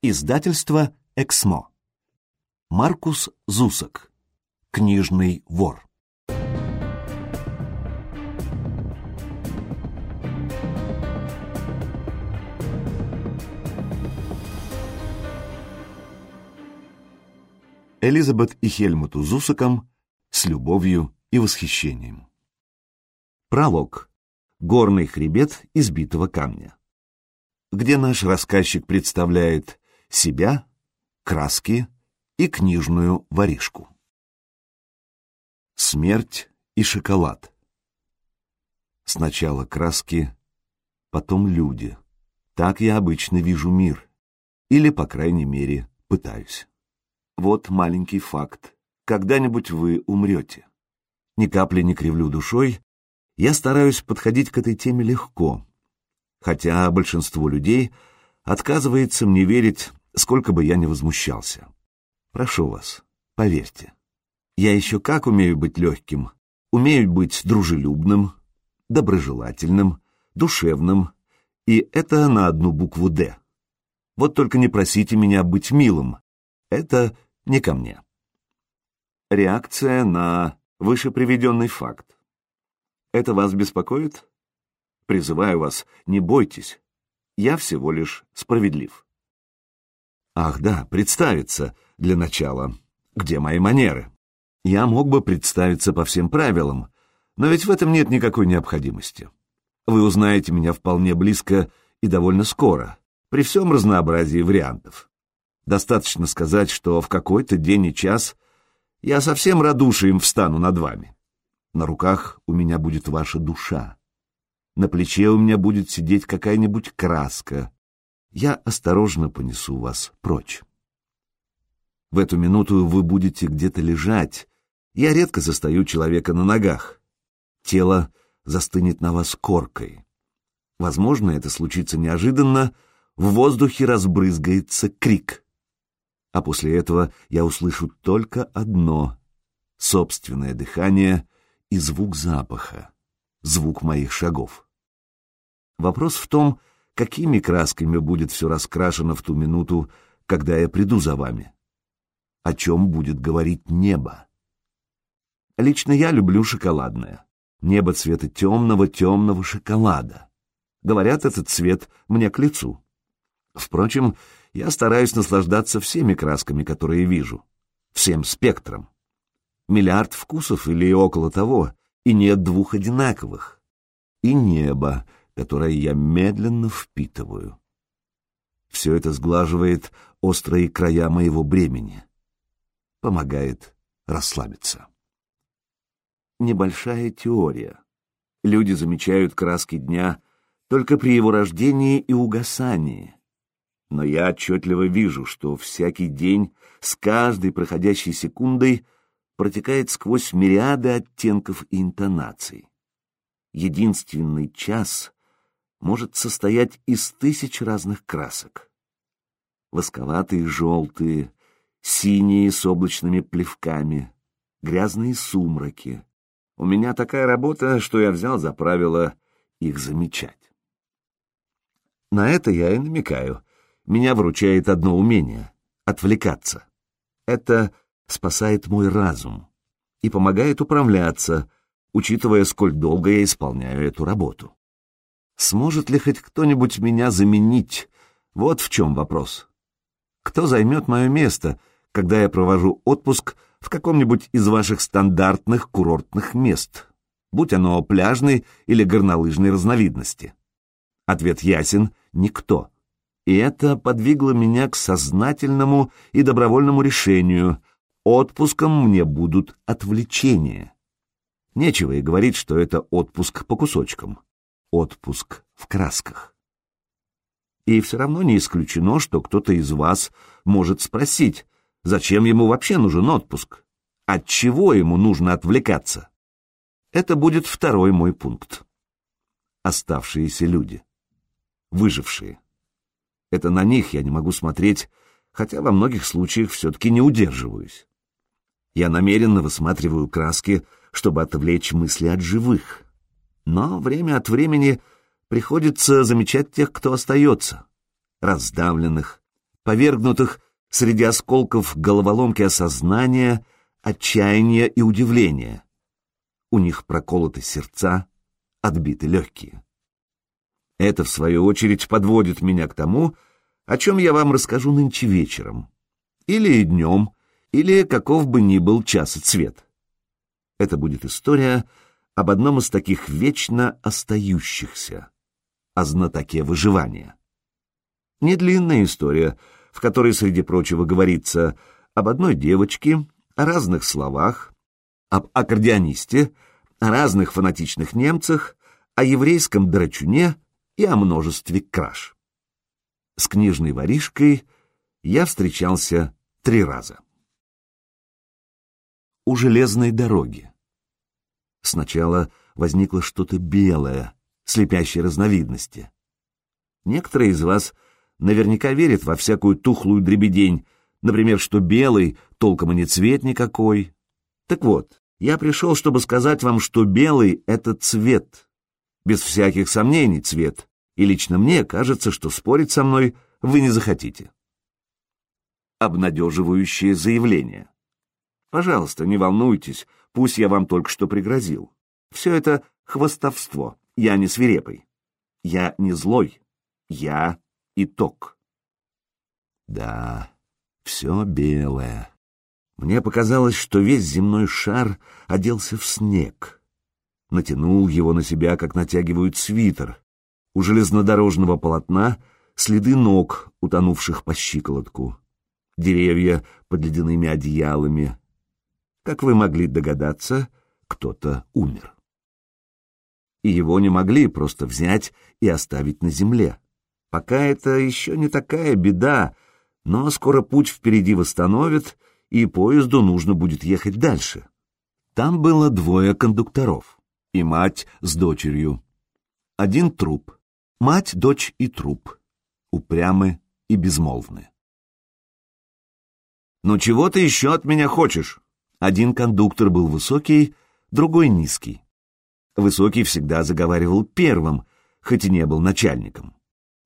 Издательство «Эксмо». Маркус Зусак. Книжный вор. Элизабет и Хельмуту Зусаком с любовью и восхищением. Пролог. Горный хребет избитого камня. Где наш рассказчик представляет себя, краски и книжную воришку. Смерть и шоколад. Сначала краски, потом люди. Так я обычно вижу мир. Или, по крайней мере, пытаюсь. Вот маленький факт. Когда-нибудь вы умрете. Ни капли не кривлю душой, я стараюсь подходить к этой теме легко, хотя большинство людей отказывается мне верить сколько бы я ни возмущался. Прошу вас, поверьте. Я еще как умею быть легким, умею быть дружелюбным, доброжелательным, душевным, и это на одну букву «Д». Вот только не просите меня быть милым, это не ко мне. Реакция на вышеприведенный факт. Это вас беспокоит? Призываю вас, не бойтесь, я всего лишь справедлив. Ах да, представиться для начала. Где мои манеры? Я мог бы представиться по всем правилам, но ведь в этом нет никакой необходимости. Вы узнаете меня вполне близко и довольно скоро, при всем разнообразии вариантов. Достаточно сказать, что в какой-то день и час я совсем радушием встану над вами. На руках у меня будет ваша душа. На плече у меня будет сидеть какая-нибудь краска, я осторожно понесу вас прочь. В эту минуту вы будете где-то лежать. Я редко застаю человека на ногах. Тело застынет на вас коркой. Возможно, это случится неожиданно, в воздухе разбрызгается крик. А после этого я услышу только одно — собственное дыхание и звук запаха, звук моих шагов. Вопрос в том, какими красками будет все раскрашено в ту минуту, когда я приду за вами? О чем будет говорить небо? Лично я люблю шоколадное. Небо цвета темного-темного шоколада. Говорят, этот цвет мне к лицу. Впрочем, я стараюсь наслаждаться всеми красками, которые вижу, всем спектром. Миллиард вкусов или около того, и нет двух одинаковых. И небо, которое я медленно впитываю. Все это сглаживает острые края моего бремени, помогает расслабиться. Небольшая теория. Люди замечают краски дня только при его рождении и угасании. Но я отчетливо вижу, что всякий день с каждой проходящей секундой протекает сквозь мириады оттенков и интонаций. Единственный час может состоять из тысяч разных красок. Восковатые желтые, синие с облачными плевками, грязные сумраки. У меня такая работа, что я взял за правило их замечать. На это я и намекаю. Меня выручает одно умение — отвлекаться. Это спасает мой разум и помогает управляться, учитывая, сколь долго я исполняю эту работу. Сможет ли хоть кто-нибудь меня заменить? Вот в чем вопрос. Кто займет мое место, когда я провожу отпуск в каком-нибудь из ваших стандартных курортных мест, будь оно пляжной или горнолыжной разновидности? Ответ ясен — никто. И это подвигло меня к сознательному и добровольному решению — отпуском мне будут отвлечения. Нечего и говорить, что это отпуск по кусочкам отпуск в красках. И все равно не исключено, что кто-то из вас может спросить, зачем ему вообще нужен отпуск, от чего ему нужно отвлекаться. Это будет второй мой пункт. Оставшиеся люди. Выжившие. Это на них я не могу смотреть, хотя во многих случаях все-таки не удерживаюсь. Я намеренно высматриваю краски, чтобы отвлечь мысли от живых, но время от времени приходится замечать тех, кто остается, раздавленных, повергнутых среди осколков головоломки осознания, отчаяния и удивления. У них проколоты сердца, отбиты легкие. Это, в свою очередь, подводит меня к тому, о чем я вам расскажу нынче вечером. Или днем, или каков бы ни был час и цвет. Это будет история об одном из таких вечно остающихся, о знатоке выживания. Недлинная история, в которой, среди прочего, говорится об одной девочке, о разных словах, об аккордеонисте, о разных фанатичных немцах, о еврейском драчуне и о множестве краж. С книжной воришкой я встречался три раза. У железной дороги. Сначала возникло что-то белое, слепящей разновидности. Некоторые из вас наверняка верят во всякую тухлую дребедень, например, что белый толком и не цвет никакой. Так вот, я пришел, чтобы сказать вам, что белый — это цвет. Без всяких сомнений цвет. И лично мне кажется, что спорить со мной вы не захотите. Обнадеживающее заявление. Пожалуйста, не волнуйтесь, пусть я вам только что пригрозил. Все это хвостовство, я не свирепый. Я не злой, я итог. Да, все белое. Мне показалось, что весь земной шар оделся в снег. Натянул его на себя, как натягивают свитер. У железнодорожного полотна следы ног, утонувших по щиколотку. Деревья под ледяными одеялами. Как вы могли догадаться, кто-то умер. И его не могли просто взять и оставить на земле. Пока это еще не такая беда, но скоро путь впереди восстановит, и поезду нужно будет ехать дальше. Там было двое кондукторов, и мать с дочерью. Один труп. Мать, дочь и труп. Упрямы и безмолвны. «Ну чего ты еще от меня хочешь?» Один кондуктор был высокий, другой низкий. Высокий всегда заговаривал первым, хоть и не был начальником.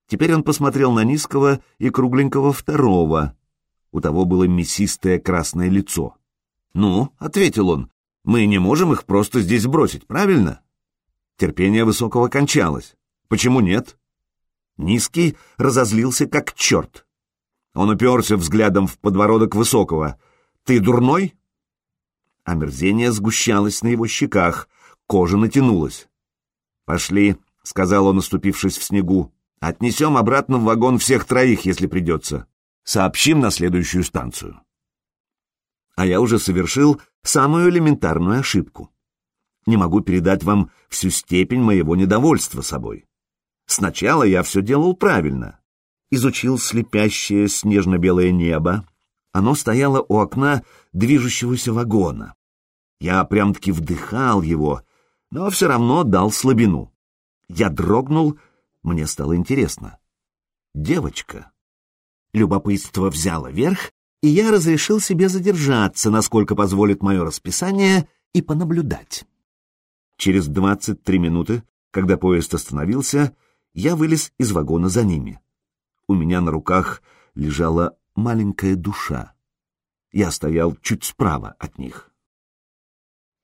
Теперь он посмотрел на низкого и кругленького второго. У того было мясистое красное лицо. «Ну», — ответил он, — «мы не можем их просто здесь бросить, правильно?» Терпение высокого кончалось. «Почему нет?» Низкий разозлился как черт. Он уперся взглядом в подбородок высокого. «Ты дурной?» Омерзение сгущалось на его щеках, кожа натянулась. «Пошли», — сказал он, наступившись в снегу. Отнесем обратно в вагон всех троих, если придется. Сообщим на следующую станцию. А я уже совершил самую элементарную ошибку. Не могу передать вам всю степень моего недовольства собой. Сначала я все делал правильно. Изучил слепящее снежно-белое небо. Оно стояло у окна движущегося вагона. Я прям-таки вдыхал его, но все равно дал слабину. Я дрогнул мне стало интересно. Девочка. Любопытство взяло верх, и я разрешил себе задержаться, насколько позволит мое расписание, и понаблюдать. Через двадцать три минуты, когда поезд остановился, я вылез из вагона за ними. У меня на руках лежала маленькая душа. Я стоял чуть справа от них.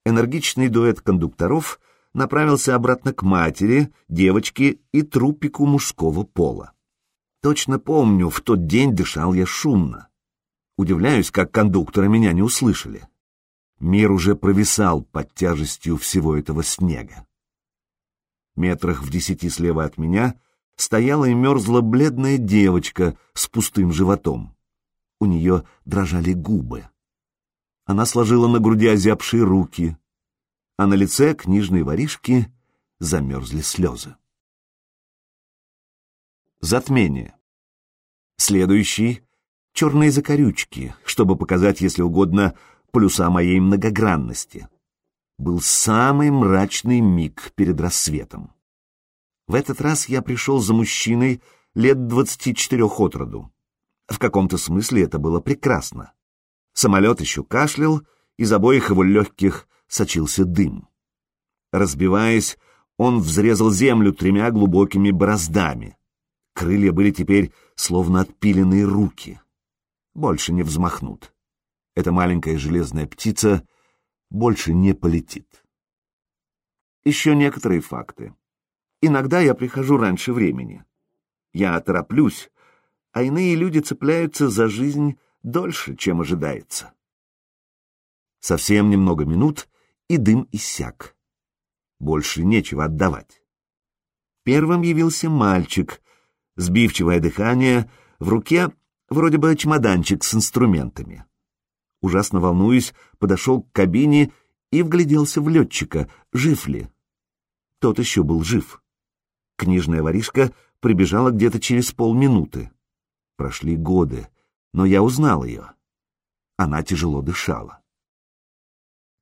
Энергичный дуэт кондукторов направился обратно к матери, девочке и трупику мужского пола. Точно помню, в тот день дышал я шумно. Удивляюсь, как кондукторы меня не услышали. Мир уже провисал под тяжестью всего этого снега. Метрах в десяти слева от меня стояла и мерзла бледная девочка с пустым животом. У нее дрожали губы. Она сложила на груди озябшие руки, а на лице книжной воришки замерзли слезы. Затмение. Следующий — черные закорючки, чтобы показать, если угодно, плюса моей многогранности. Был самый мрачный миг перед рассветом. В этот раз я пришел за мужчиной лет двадцати четырех от роду. В каком-то смысле это было прекрасно. Самолет еще кашлял, из обоих его легких сочился дым. Разбиваясь, он взрезал землю тремя глубокими бороздами. Крылья были теперь словно отпиленные руки. Больше не взмахнут. Эта маленькая железная птица больше не полетит. Еще некоторые факты. Иногда я прихожу раньше времени. Я тороплюсь, а иные люди цепляются за жизнь дольше, чем ожидается. Совсем немного минут, и дым иссяк. Больше нечего отдавать. Первым явился мальчик, сбивчивое дыхание, в руке вроде бы чемоданчик с инструментами. Ужасно волнуюсь, подошел к кабине и вгляделся в летчика, жив ли. Тот еще был жив. Книжная воришка прибежала где-то через полминуты. Прошли годы, но я узнал ее. Она тяжело дышала.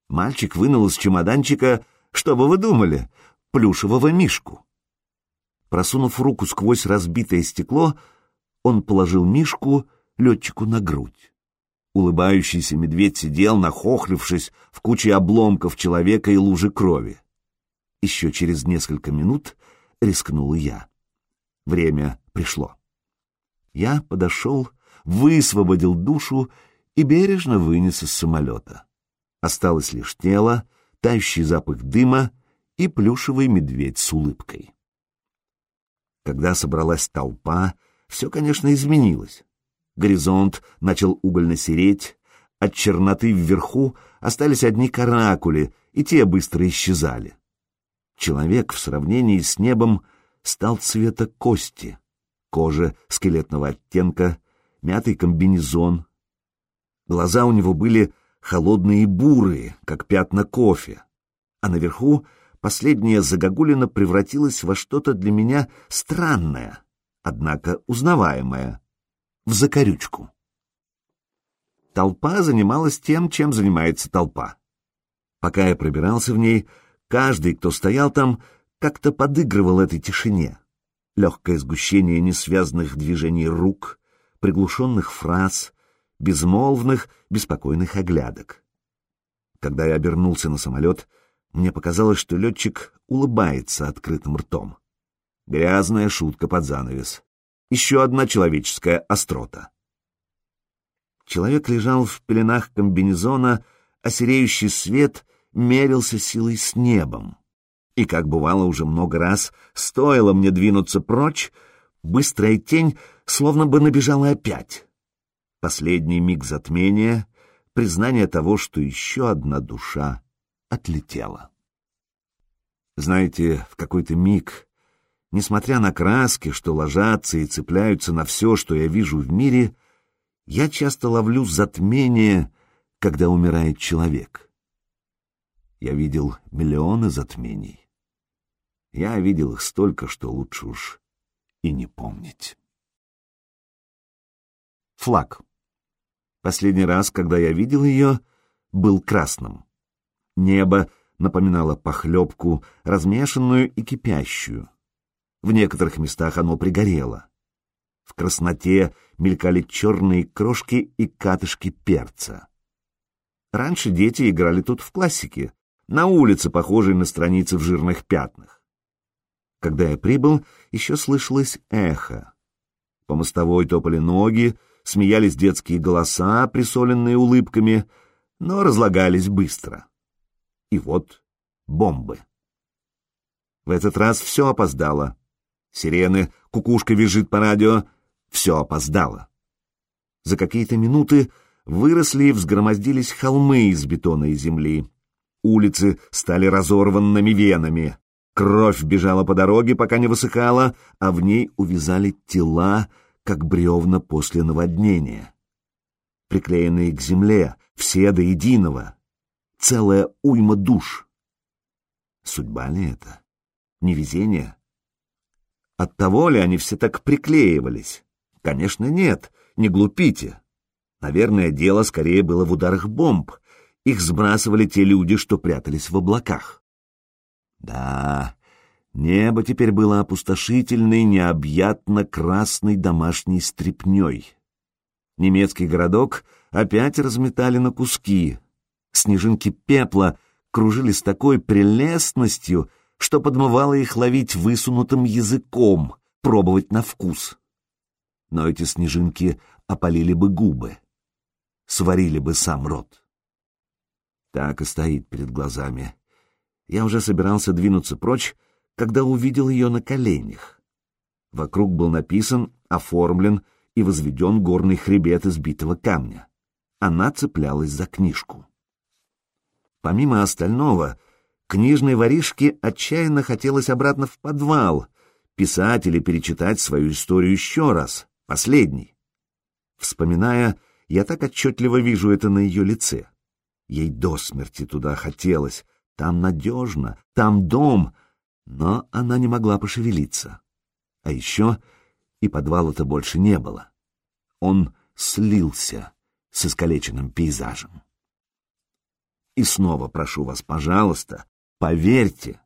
Мальчик вынул из чемоданчика, что бы вы думали, плюшевого мишку. Просунув руку сквозь разбитое стекло, он положил мишку летчику на грудь. Улыбающийся медведь сидел, нахохлившись в куче обломков человека и лужи крови. Еще через несколько минут рискнул я. Время пришло. Я подошел, высвободил душу и бережно вынес из самолета. Осталось лишь тело, тающий запах дыма и плюшевый медведь с улыбкой. Когда собралась толпа, все, конечно, изменилось. Горизонт начал угольно сереть, от черноты вверху остались одни каракули, и те быстро исчезали. Человек в сравнении с небом стал цвета кости, кожа скелетного оттенка, мятый комбинезон. Глаза у него были холодные и бурые, как пятна кофе, а наверху последняя загогулина превратилась во что-то для меня странное, однако узнаваемое, в закорючку. Толпа занималась тем, чем занимается толпа. Пока я пробирался в ней, каждый, кто стоял там, как-то подыгрывал этой тишине. Легкое сгущение несвязанных движений рук, приглушенных фраз, безмолвных, беспокойных оглядок. Когда я обернулся на самолет, мне показалось, что летчик улыбается открытым ртом. Грязная шутка под занавес. Еще одна человеческая острота. Человек лежал в пеленах комбинезона, а сереющий свет мерился силой с небом. И, как бывало уже много раз, стоило мне двинуться прочь, быстрая тень словно бы набежала опять. Последний миг затмения — признание того, что еще одна душа отлетела. Знаете, в какой-то миг, несмотря на краски, что ложатся и цепляются на все, что я вижу в мире, я часто ловлю затмение, когда умирает человек. Я видел миллионы затмений. Я видел их столько, что лучше уж и не помнить. Флаг. Последний раз, когда я видел ее, был красным. Небо напоминало похлебку, размешанную и кипящую. В некоторых местах оно пригорело. В красноте мелькали черные крошки и катышки перца. Раньше дети играли тут в классики, на улице, похожей на страницы в жирных пятнах. Когда я прибыл, еще слышалось эхо. По мостовой топали ноги, смеялись детские голоса, присоленные улыбками, но разлагались быстро. И вот бомбы. В этот раз все опоздало. Сирены, кукушка визжит по радио. Все опоздало. За какие-то минуты выросли и взгромоздились холмы из бетона и земли. Улицы стали разорванными венами. Кровь бежала по дороге, пока не высыхала, а в ней увязали тела, как бревна после наводнения. Приклеенные к земле, все до единого целая уйма душ. Судьба ли это? Невезение? Оттого ли они все так приклеивались? Конечно, нет, не глупите. Наверное, дело скорее было в ударах бомб. Их сбрасывали те люди, что прятались в облаках. Да, небо теперь было опустошительной, необъятно красной домашней стрепней. Немецкий городок опять разметали на куски, Снежинки пепла кружили с такой прелестностью, что подмывало их ловить высунутым языком, пробовать на вкус. Но эти снежинки опалили бы губы, сварили бы сам рот. Так и стоит перед глазами. Я уже собирался двинуться прочь, когда увидел ее на коленях. Вокруг был написан, оформлен и возведен горный хребет из битого камня. Она цеплялась за книжку. Помимо остального, книжной воришке отчаянно хотелось обратно в подвал, писать или перечитать свою историю еще раз, последний. Вспоминая, я так отчетливо вижу это на ее лице. Ей до смерти туда хотелось, там надежно, там дом, но она не могла пошевелиться. А еще и подвала-то больше не было. Он слился с искалеченным пейзажем. И снова прошу вас, пожалуйста, поверьте,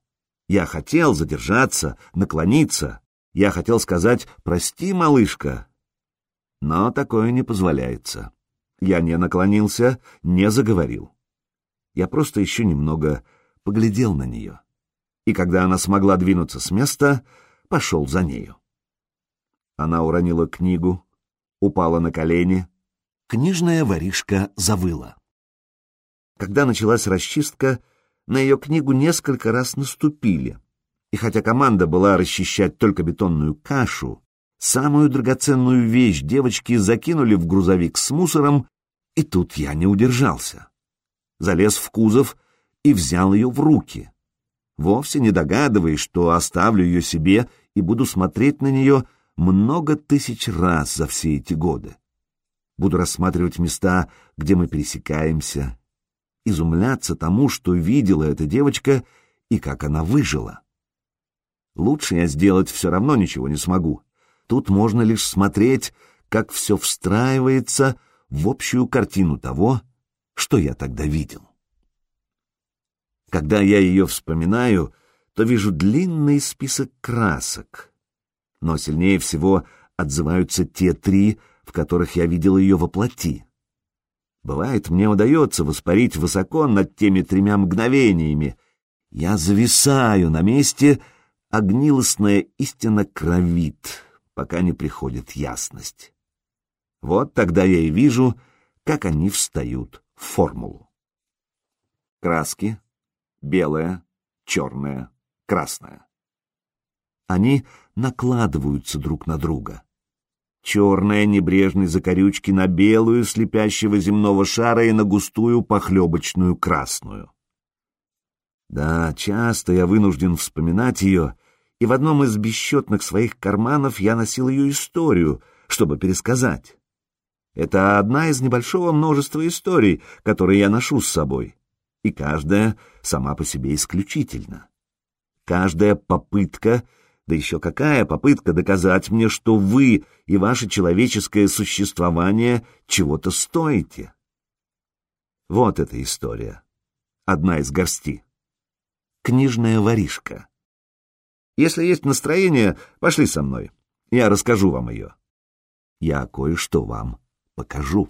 я хотел задержаться, наклониться, я хотел сказать «прости, малышка», но такое не позволяется. Я не наклонился, не заговорил. Я просто еще немного поглядел на нее. И когда она смогла двинуться с места, пошел за нею. Она уронила книгу, упала на колени. Книжная воришка завыла. Когда началась расчистка, на ее книгу несколько раз наступили. И хотя команда была расчищать только бетонную кашу, самую драгоценную вещь девочки закинули в грузовик с мусором, и тут я не удержался. Залез в кузов и взял ее в руки, вовсе не догадываясь, что оставлю ее себе и буду смотреть на нее много тысяч раз за все эти годы. Буду рассматривать места, где мы пересекаемся, изумляться тому, что видела эта девочка и как она выжила. Лучше я сделать все равно ничего не смогу. Тут можно лишь смотреть, как все встраивается в общую картину того, что я тогда видел. Когда я ее вспоминаю, то вижу длинный список красок. Но сильнее всего отзываются те три, в которых я видел ее во плоти. Бывает, мне удается воспарить высоко над теми тремя мгновениями. Я зависаю на месте, а гнилостная истина кровит, пока не приходит ясность. Вот тогда я и вижу, как они встают в формулу. Краски — белая, черная, красная. Они накладываются друг на друга. Черная небрежной закорючки на белую слепящего земного шара и на густую похлебочную красную. Да, часто я вынужден вспоминать ее, и в одном из бесчетных своих карманов я носил ее историю, чтобы пересказать. Это одна из небольшого множества историй, которые я ношу с собой, и каждая сама по себе исключительна. Каждая попытка, да еще какая попытка доказать мне, что вы и ваше человеческое существование чего-то стоите. Вот эта история. Одна из горсти. Книжная воришка. Если есть настроение, пошли со мной. Я расскажу вам ее. Я кое-что вам покажу.